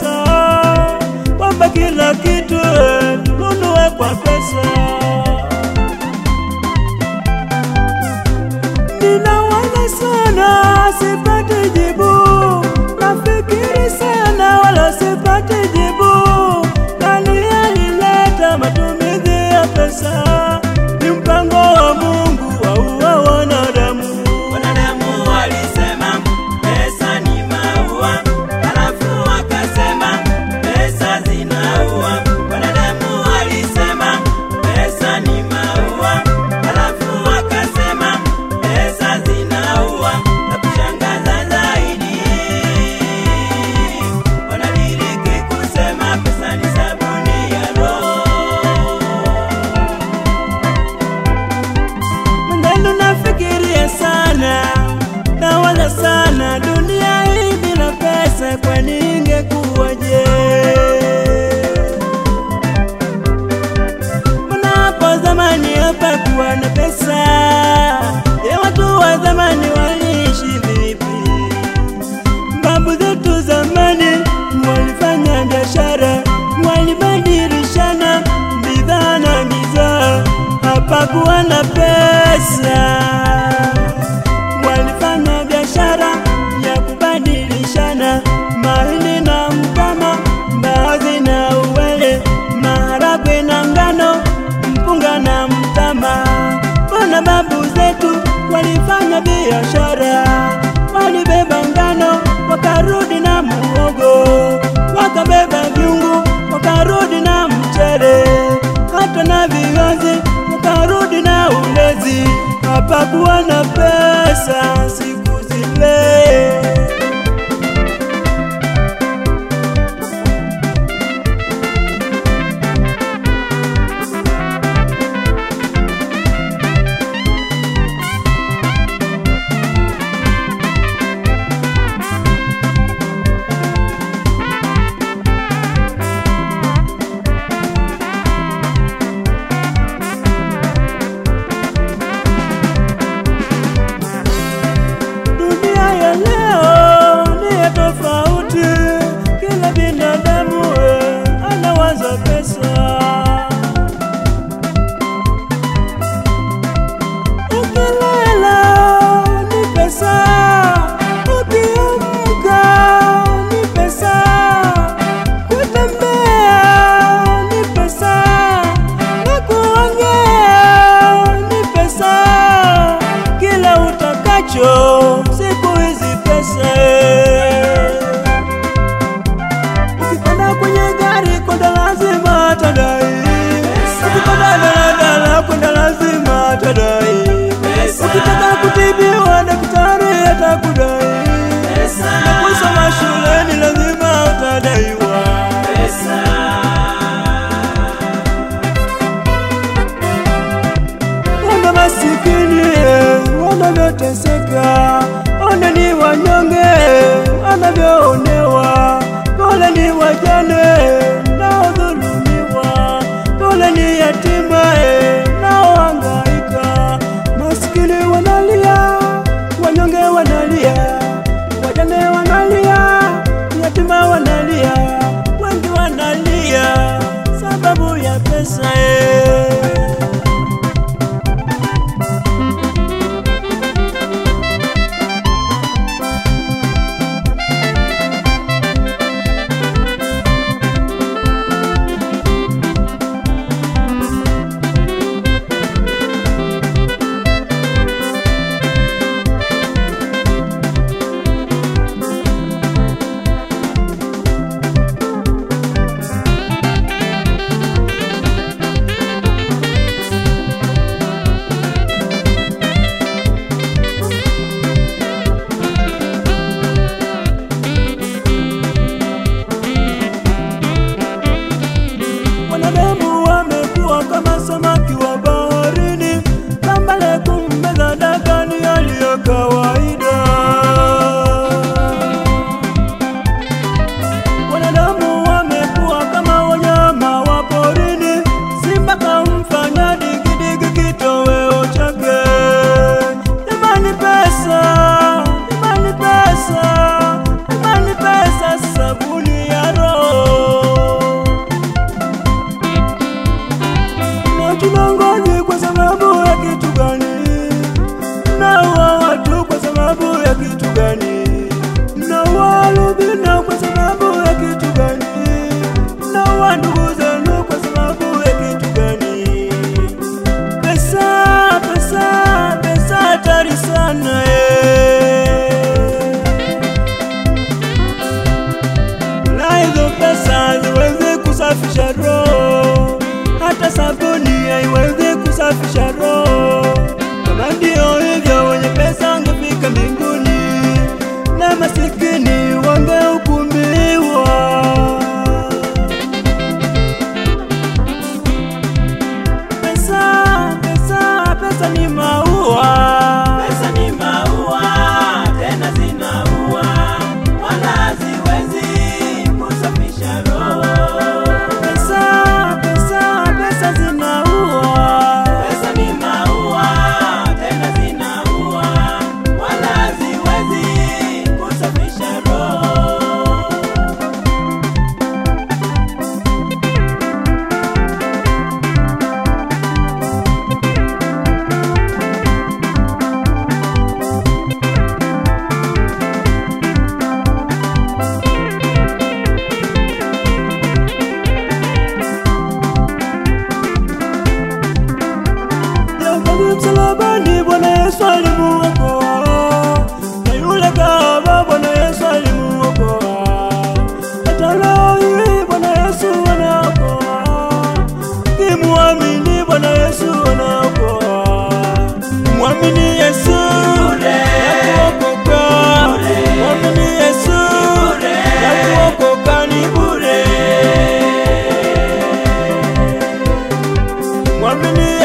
pesa, kwamba kila kitu tununue kwa pesa. Ninawaza sana sipati jibu, nafikiri sana wala sipati jibu, nani alileta matumizi ya pesa? Hapakuwa na pesa. Walifanya biashara ya kubadilishana mahindi na mtama, mbaazi na uwele, maharagwe na ngano, mpunga na mtama. Bona babu zetu walifanya biashara, walibeba ngano wakarudi na muhogo, wakabeba vyungu wakarudi na mchele, hata na viazi ulezi. Hapakuwa na pesa siku zile. kusafisha roho. Kama ndio hivyo, wenye pesa wangefika mbinguni na masikini wangehukumiwa. Pesa, pesa, pesa ni maua Bwana Yesu anaokoa. Mwamini Yesu. Nakuokoka, mwamini Yesu. Nakuokoka ni bure, mwamini